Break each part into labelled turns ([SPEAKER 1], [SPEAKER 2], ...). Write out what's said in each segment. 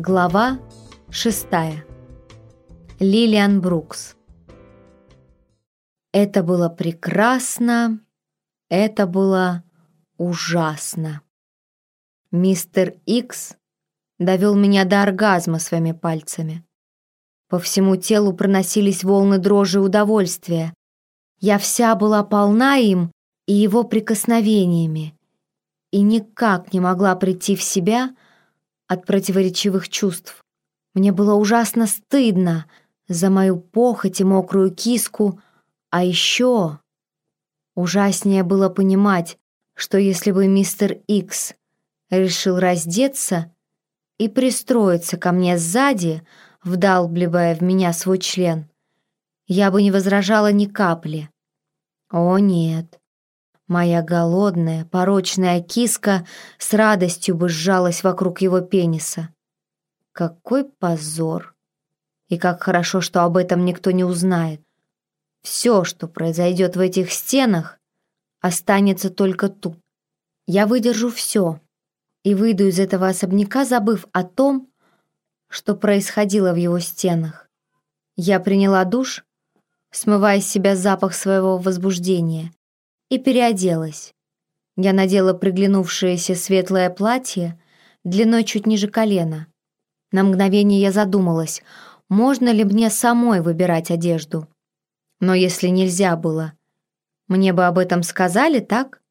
[SPEAKER 1] Глава 6. Лилиан Брукс. Это было прекрасно, это было ужасно. Мистер Икс довел меня до оргазма своими пальцами. По всему телу проносились волны дрожи удовольствия. Я вся была полна им и его прикосновениями, и никак не могла прийти в себя от противоречивых чувств. Мне было ужасно стыдно за мою похоть и мокрую киску, а еще ужаснее было понимать, что если бы мистер Икс решил раздеться и пристроиться ко мне сзади, вдалбливая в меня свой член, я бы не возражала ни капли. О нет, моя голодная, порочная киска с радостью бы сжалась вокруг его пениса. Какой позор! И как хорошо, что об этом никто не узнает. Все, что произойдет в этих стенах, останется только тут. Я выдержу все и выйду из этого особняка, забыв о том, что происходило в его стенах. Я приняла душ, смывая с себя запах своего возбуждения, и переоделась. Я надела приглянувшееся светлое платье длиной чуть ниже колена. На мгновение я задумалась, можно ли мне самой выбирать одежду. Но если нельзя было, мне бы об этом сказали, так?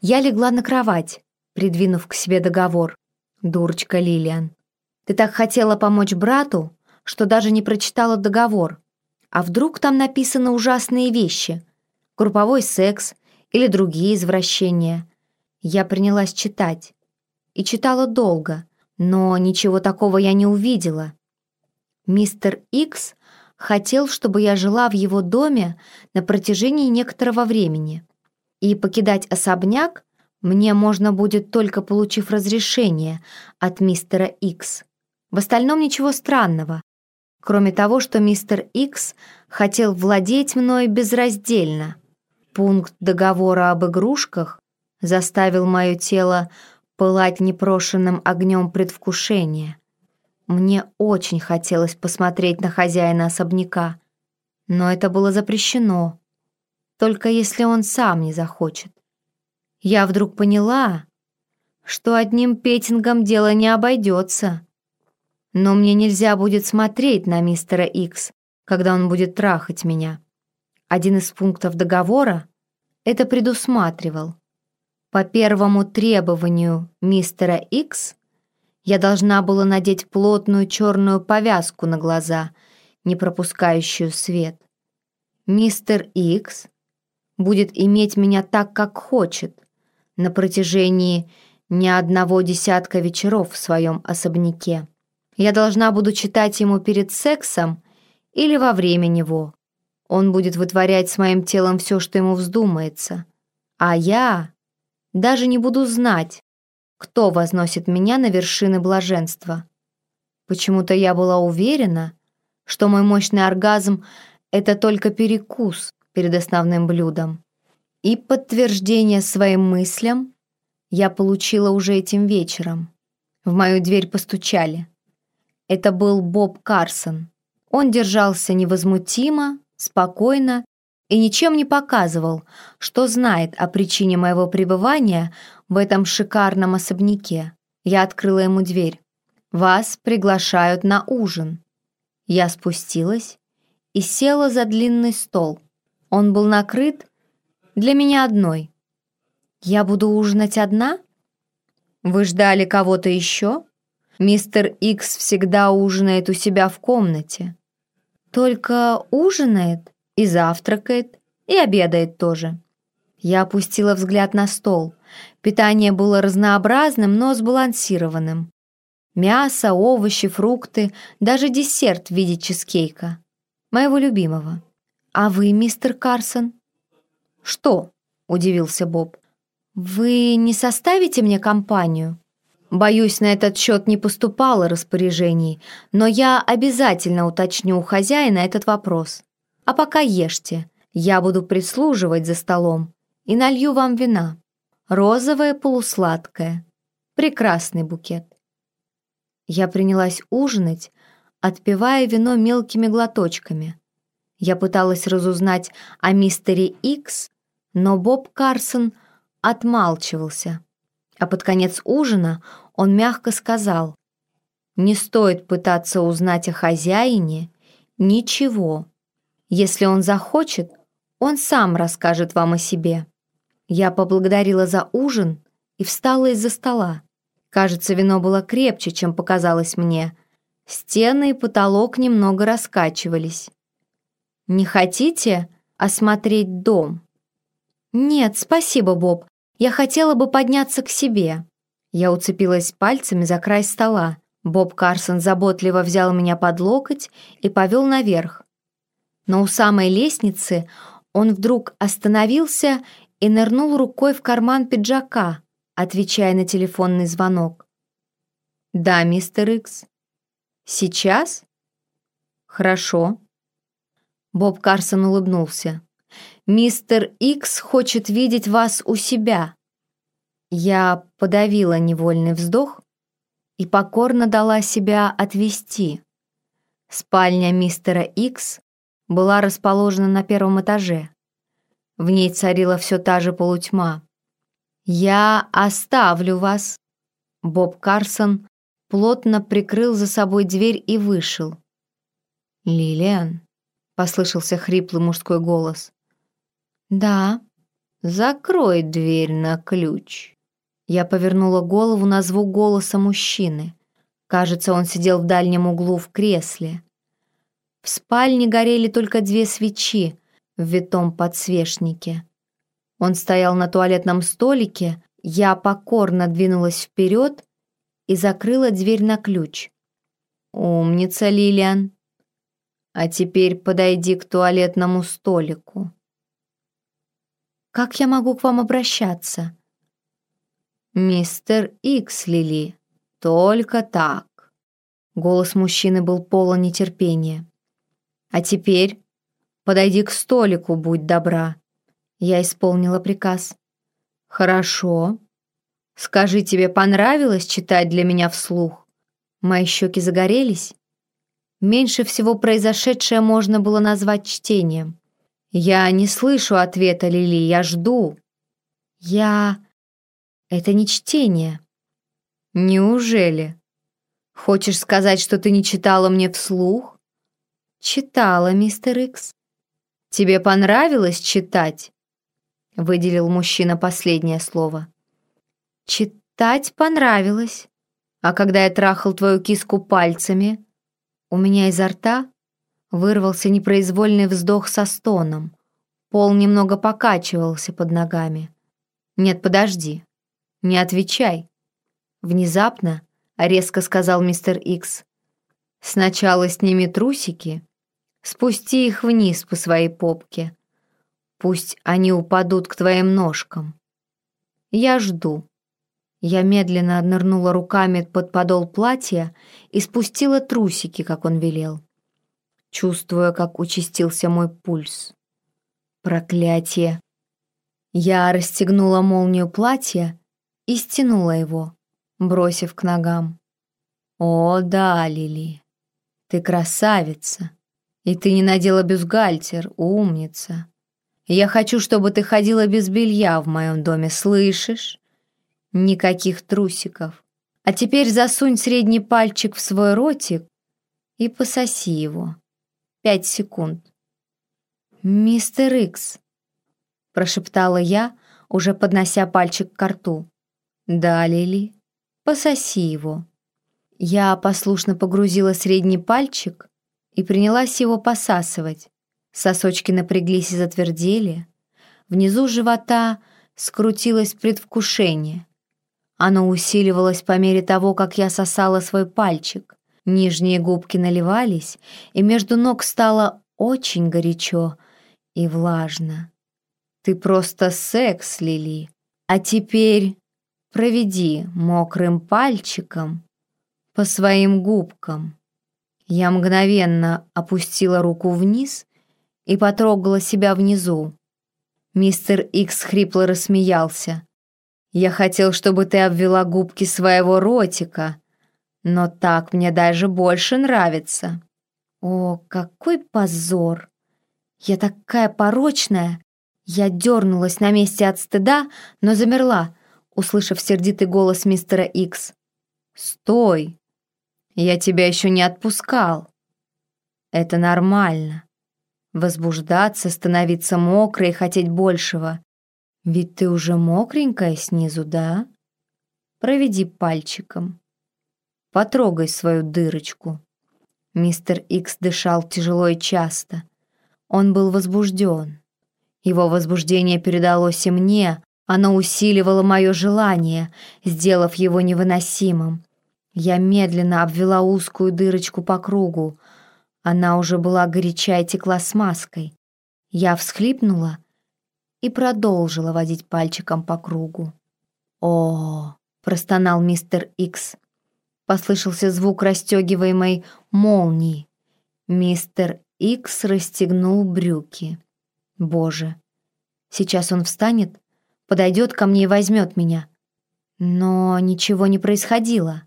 [SPEAKER 1] Я легла на кровать, придвинув к себе договор. Дурочка Лилиан. Ты так хотела помочь брату, что даже не прочитала договор. А вдруг там написаны ужасные вещи? Групповой секс или другие извращения. Я принялась читать. И читала долго, но ничего такого я не увидела. Мистер Икс хотел, чтобы я жила в его доме на протяжении некоторого времени. И покидать особняк мне можно будет только получив разрешение от мистера Икс. В остальном ничего странного, кроме того, что мистер Икс хотел владеть мной безраздельно. Пункт договора об игрушках заставил мое тело пылать непрошенным огнем предвкушения. Мне очень хотелось посмотреть на хозяина особняка, но это было запрещено, только если он сам не захочет. Я вдруг поняла, что одним петингом дело не обойдется. Но мне нельзя будет смотреть на мистера Икс, когда он будет трахать меня. Один из пунктов договора это предусматривал. По первому требованию мистера Икс я должна была надеть плотную черную повязку на глаза, не пропускающую свет. Мистер Икс будет иметь меня так, как хочет, на протяжении ни одного десятка вечеров в своем особняке. Я должна буду читать ему перед сексом или во время него. Он будет вытворять с моим телом все, что ему вздумается. А я даже не буду знать, кто возносит меня на вершины блаженства. Почему-то я была уверена, что мой мощный оргазм — это только перекус перед основным блюдом. И подтверждение своим мыслям я получила уже этим вечером. В мою дверь постучали. Это был Боб Карсон. Он держался невозмутимо, спокойно и ничем не показывал, что знает о причине моего пребывания в этом шикарном особняке. Я открыла ему дверь. «Вас приглашают на ужин». Я спустилась и села за длинный стол. Он был накрыт для меня одной. «Я буду ужинать одна?» «Вы ждали кого-то еще?» Мистер Икс всегда ужинает у себя в комнате. Только ужинает и завтракает, и обедает тоже. Я опустила взгляд на стол. Питание было разнообразным, но сбалансированным. Мясо, овощи, фрукты, даже десерт в виде чизкейка. Моего любимого. «А вы, мистер Карсон?» «Что?» — удивился Боб. «Вы не составите мне компанию?» Боюсь, на этот счет не поступало распоряжений, но я обязательно уточню у хозяина этот вопрос. А пока ешьте, я буду прислуживать за столом и налью вам вина. Розовое полусладкое. Прекрасный букет. Я принялась ужинать, отпивая вино мелкими глоточками. Я пыталась разузнать о мистере Икс, но Боб Карсон отмалчивался. А под конец ужина он мягко сказал, «Не стоит пытаться узнать о хозяине ничего. Если он захочет, он сам расскажет вам о себе». Я поблагодарила за ужин и встала из-за стола. Кажется, вино было крепче, чем показалось мне. Стены и потолок немного раскачивались. «Не хотите осмотреть дом?» «Нет, спасибо, Боб. Я хотела бы подняться к себе». Я уцепилась пальцами за край стола. Боб Карсон заботливо взял меня под локоть и повел наверх. Но у самой лестницы он вдруг остановился и нырнул рукой в карман пиджака, отвечая на телефонный звонок. «Да, мистер Икс». «Сейчас?» «Хорошо». Боб Карсон улыбнулся. «Мистер Икс хочет видеть вас у себя». Я подавила невольный вздох и покорно дала себя отвести. Спальня мистера Икс была расположена на первом этаже. В ней царила все та же полутьма. «Я оставлю вас». Боб Карсон плотно прикрыл за собой дверь и вышел. «Лилиан», — послышался хриплый мужской голос. «Да». «Закрой дверь на ключ». Я повернула голову на звук голоса мужчины. Кажется, он сидел в дальнем углу в кресле. В спальне горели только две свечи в витом подсвечнике. Он стоял на туалетном столике, я покорно двинулась вперед и закрыла дверь на ключ. «Умница, Лилиан! А теперь подойди к туалетному столику». Как я могу к вам обращаться?» «Мистер Икс, Лили, только так». Голос мужчины был полон нетерпения. «А теперь подойди к столику, будь добра». Я исполнила приказ. «Хорошо. Скажи, тебе понравилось читать для меня вслух?» Мои щеки загорелись. Меньше всего произошедшее можно было назвать чтением. «Я не слышу ответа, Лили, я жду». «Я...» «Это не чтение». «Неужели? Хочешь сказать, что ты не читала мне вслух?» «Читала, мистер Икс». «Тебе понравилось читать?» Выделил мужчина последнее слово. «Читать понравилось. А когда я трахал твою киску пальцами, у меня изо рта Вырвался непроизвольный вздох со стоном. Пол немного покачивался под ногами. «Нет, подожди. Не отвечай». Внезапно резко сказал мистер Икс. «Сначала сними трусики, спусти их вниз по своей попке. Пусть они упадут к твоим ножкам. Я жду». Я медленно нырнула руками под подол платья и спустила трусики, как он велел чувствуя, как участился мой пульс. Проклятие! Я расстегнула молнию платья и стянула его, бросив к ногам. «О, да, Лили, ты красавица, и ты не надела бюстгальтер, умница. Я хочу, чтобы ты ходила без белья в моем доме, слышишь? Никаких трусиков. А теперь засунь средний пальчик в свой ротик и пососи его пять секунд. «Мистер Икс», — прошептала я, уже поднося пальчик к рту. «Да, Лили, пососи его». Я послушно погрузила средний пальчик и принялась его посасывать. Сосочки напряглись и затвердели. Внизу живота скрутилось предвкушение. Оно усиливалось по мере того, как я сосала свой пальчик. Нижние губки наливались, и между ног стало очень горячо и влажно. Ты просто секс, Лили. А теперь проведи мокрым пальчиком по своим губкам. Я мгновенно опустила руку вниз и потрогала себя внизу. Мистер Икс хрипло рассмеялся. «Я хотел, чтобы ты обвела губки своего ротика, Но так мне даже больше нравится. О, какой позор! Я такая порочная! Я дернулась на месте от стыда, но замерла, услышав сердитый голос мистера Икс. «Стой! Я тебя еще не отпускал. Это нормально. Возбуждаться, становиться мокрой и хотеть большего. Ведь ты уже мокренькая снизу, да? Проведи пальчиком. Потрогай свою дырочку». Мистер Икс дышал тяжело и часто. Он был возбужден. Его возбуждение передалось и мне, оно усиливало мое желание, сделав его невыносимым. Я медленно обвела узкую дырочку по кругу. Она уже была горяча и текла смазкой. Я всхлипнула и продолжила водить пальчиком по кругу. «О!» — простонал мистер Икс. Послышался звук расстегиваемой молнии. Мистер Икс расстегнул брюки. Боже, сейчас он встанет, подойдет ко мне и возьмет меня. Но ничего не происходило.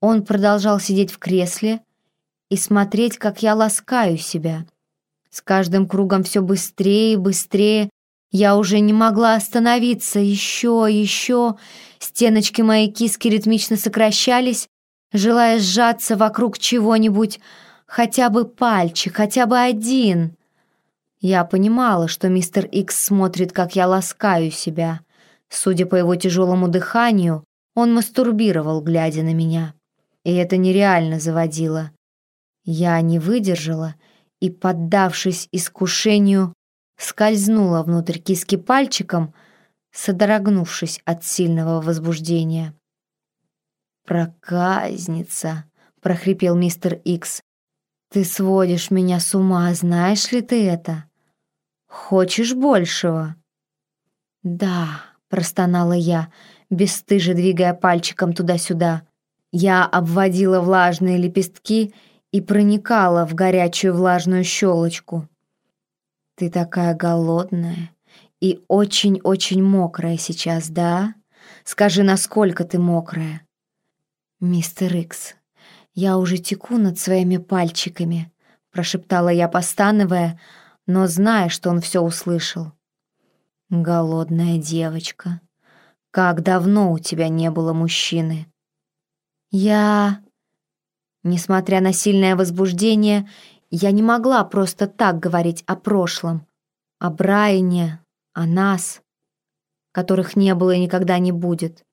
[SPEAKER 1] Он продолжал сидеть в кресле и смотреть, как я ласкаю себя. С каждым кругом все быстрее и быстрее. Я уже не могла остановиться. Еще, еще. Стеночки моей киски ритмично сокращались, желая сжаться вокруг чего-нибудь, хотя бы пальчик, хотя бы один. Я понимала, что мистер Икс смотрит, как я ласкаю себя. Судя по его тяжелому дыханию, он мастурбировал, глядя на меня. И это нереально заводило. Я не выдержала и, поддавшись искушению, скользнула внутрь киски пальчиком, содрогнувшись от сильного возбуждения. «Проказница!» — прохрипел мистер Икс. «Ты сводишь меня с ума, знаешь ли ты это? Хочешь большего?» «Да», — простонала я, бесстыже двигая пальчиком туда-сюда. Я обводила влажные лепестки и проникала в горячую влажную щелочку. «Ты такая голодная и очень-очень мокрая сейчас, да? Скажи, насколько ты мокрая?» «Мистер Икс, я уже теку над своими пальчиками», — прошептала я, постановая, но зная, что он все услышал. «Голодная девочка, как давно у тебя не было мужчины?» «Я...» Несмотря на сильное возбуждение, я не могла просто так говорить о прошлом, о Брайане, о нас, которых не было и никогда не будет.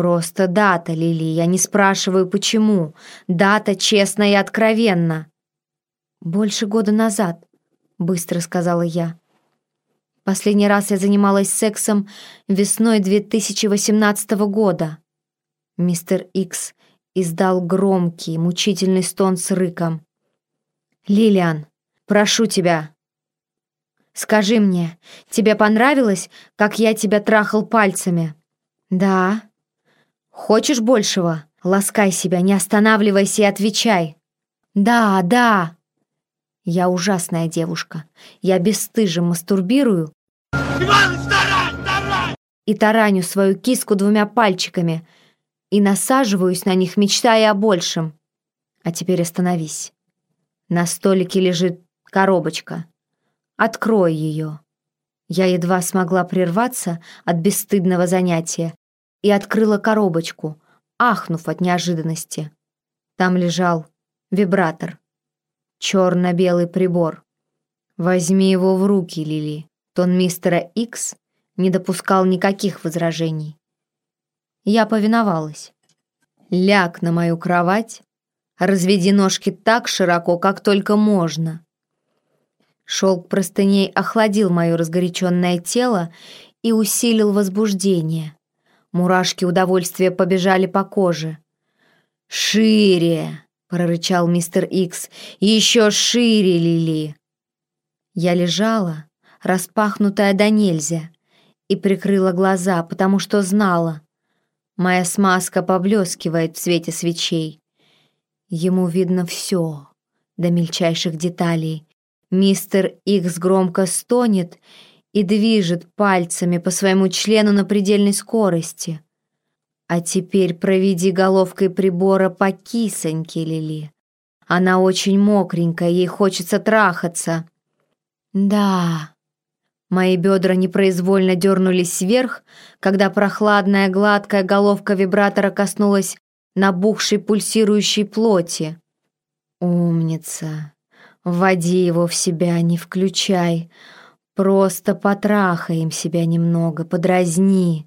[SPEAKER 1] Просто дата, Лили, я не спрашиваю, почему. Дата честно и откровенно. Больше года назад, быстро сказала я. Последний раз я занималась сексом весной 2018 года. Мистер Икс издал громкий, мучительный стон с рыком. «Лилиан, прошу тебя, скажи мне, тебе понравилось, как я тебя трахал пальцами?» «Да», Хочешь большего? Ласкай себя, не останавливайся и отвечай. Да, да. Я ужасная девушка. Я бесстыже мастурбирую. Иваныч, тарань, тарань! И тараню свою киску двумя пальчиками. И насаживаюсь на них, мечтая о большем. А теперь остановись. На столике лежит коробочка. Открой ее. Я едва смогла прерваться от бесстыдного занятия и открыла коробочку, ахнув от неожиданности. Там лежал вибратор. Черно-белый прибор. Возьми его в руки, Лили. Тон мистера Икс не допускал никаких возражений. Я повиновалась. Ляг на мою кровать, разведи ножки так широко, как только можно. Шелк простыней охладил мое разгоряченное тело и усилил возбуждение. Мурашки удовольствия побежали по коже. «Шире!» — прорычал мистер Икс. «Еще шире, Лили!» Я лежала, распахнутая до нельзя, и прикрыла глаза, потому что знала. Моя смазка поблескивает в свете свечей. Ему видно все, до мельчайших деталей. Мистер Икс громко стонет и движет пальцами по своему члену на предельной скорости. А теперь проведи головкой прибора по кисоньке, Лили. Она очень мокренькая, ей хочется трахаться. Да. Мои бедра непроизвольно дернулись вверх, когда прохладная гладкая головка вибратора коснулась набухшей пульсирующей плоти. Умница. Вводи его в себя, не включай. Просто потрахаем себя немного, подразни.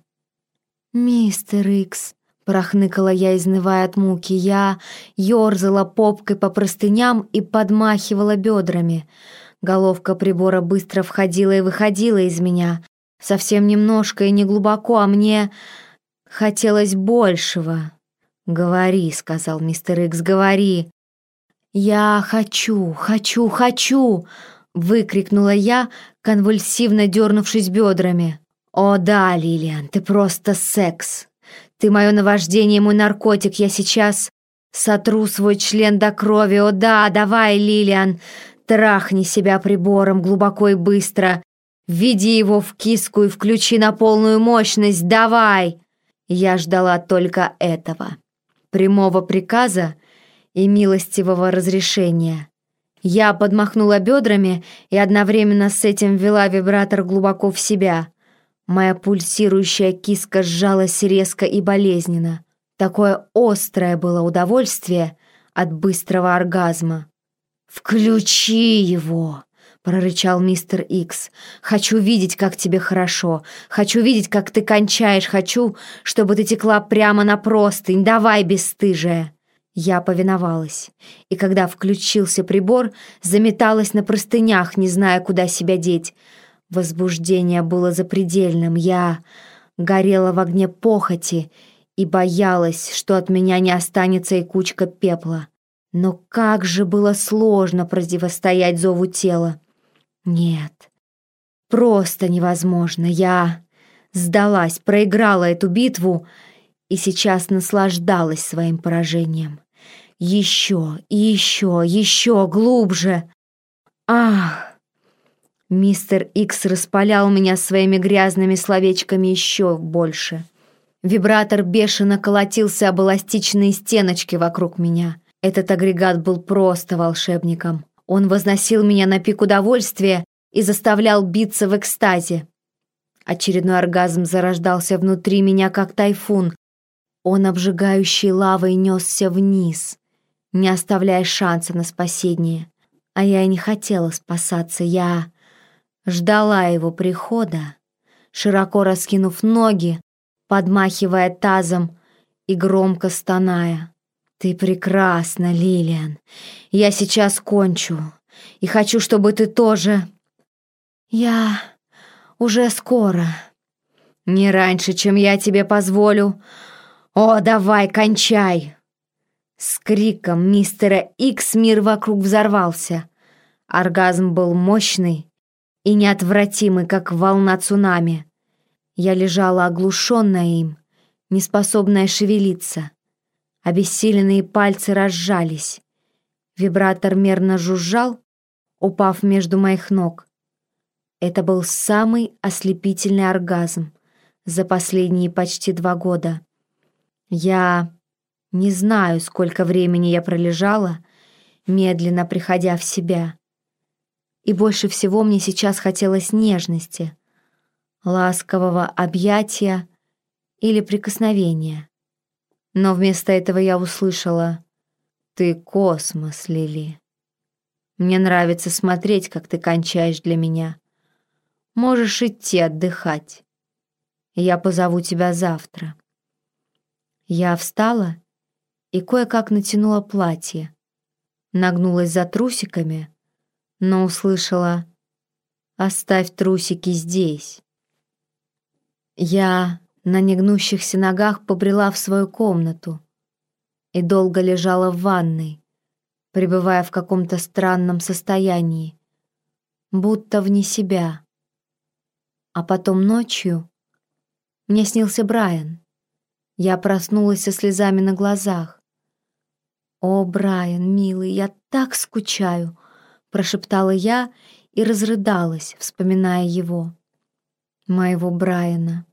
[SPEAKER 1] «Мистер Икс», — прохныкала я, изнывая от муки, я ёрзала попкой по простыням и подмахивала бедрами. Головка прибора быстро входила и выходила из меня. Совсем немножко и не глубоко, а мне хотелось большего. «Говори», — сказал мистер Икс, — «говори». «Я хочу, хочу, хочу!» — выкрикнула я, конвульсивно дернувшись бедрами. «О да, Лилиан, ты просто секс! Ты мое наваждение, мой наркотик, я сейчас сотру свой член до крови! О да, давай, Лилиан, трахни себя прибором глубоко и быстро! Введи его в киску и включи на полную мощность, давай!» Я ждала только этого. Прямого приказа и милостивого разрешения. Я подмахнула бедрами и одновременно с этим ввела вибратор глубоко в себя. Моя пульсирующая киска сжалась резко и болезненно. Такое острое было удовольствие от быстрого оргазма. «Включи его!» — прорычал мистер Икс. «Хочу видеть, как тебе хорошо. Хочу видеть, как ты кончаешь. Хочу, чтобы ты текла прямо на простынь. Давай, бесстыжая!» Я повиновалась, и когда включился прибор, заметалась на простынях, не зная, куда себя деть. Возбуждение было запредельным, я горела в огне похоти и боялась, что от меня не останется и кучка пепла. Но как же было сложно противостоять зову тела. Нет, просто невозможно. Я сдалась, проиграла эту битву и сейчас наслаждалась своим поражением. Еще еще, еще глубже. Ах! Мистер Икс распалял меня своими грязными словечками еще больше. Вибратор бешено колотился об эластичные стеночки вокруг меня. Этот агрегат был просто волшебником. Он возносил меня на пик удовольствия и заставлял биться в экстазе. Очередной оргазм зарождался внутри меня, как тайфун. Он обжигающей лавой несся вниз не оставляя шанса на спасение. А я и не хотела спасаться, я ждала его прихода, широко раскинув ноги, подмахивая тазом и громко стоная. «Ты прекрасна, Лилиан. Я сейчас кончу, и хочу, чтобы ты тоже...» «Я уже скоро. Не раньше, чем я тебе позволю. О, давай, кончай!» С криком мистера Икс мир вокруг взорвался. Оргазм был мощный и неотвратимый, как волна цунами. Я лежала оглушенная им, неспособная шевелиться. Обессиленные пальцы разжались. Вибратор мерно жужжал, упав между моих ног. Это был самый ослепительный оргазм за последние почти два года. Я не знаю, сколько времени я пролежала, медленно приходя в себя. И больше всего мне сейчас хотелось нежности, ласкового объятия или прикосновения. Но вместо этого я услышала «Ты космос, Лили. Мне нравится смотреть, как ты кончаешь для меня. Можешь идти отдыхать. Я позову тебя завтра». Я встала и кое-как натянула платье. Нагнулась за трусиками, но услышала «Оставь трусики здесь». Я на негнущихся ногах побрела в свою комнату и долго лежала в ванной, пребывая в каком-то странном состоянии, будто вне себя. А потом ночью мне снился Брайан. Я проснулась со слезами на глазах. «О, Брайан, милый, я так скучаю!» — прошептала я и разрыдалась, вспоминая его, моего Брайана.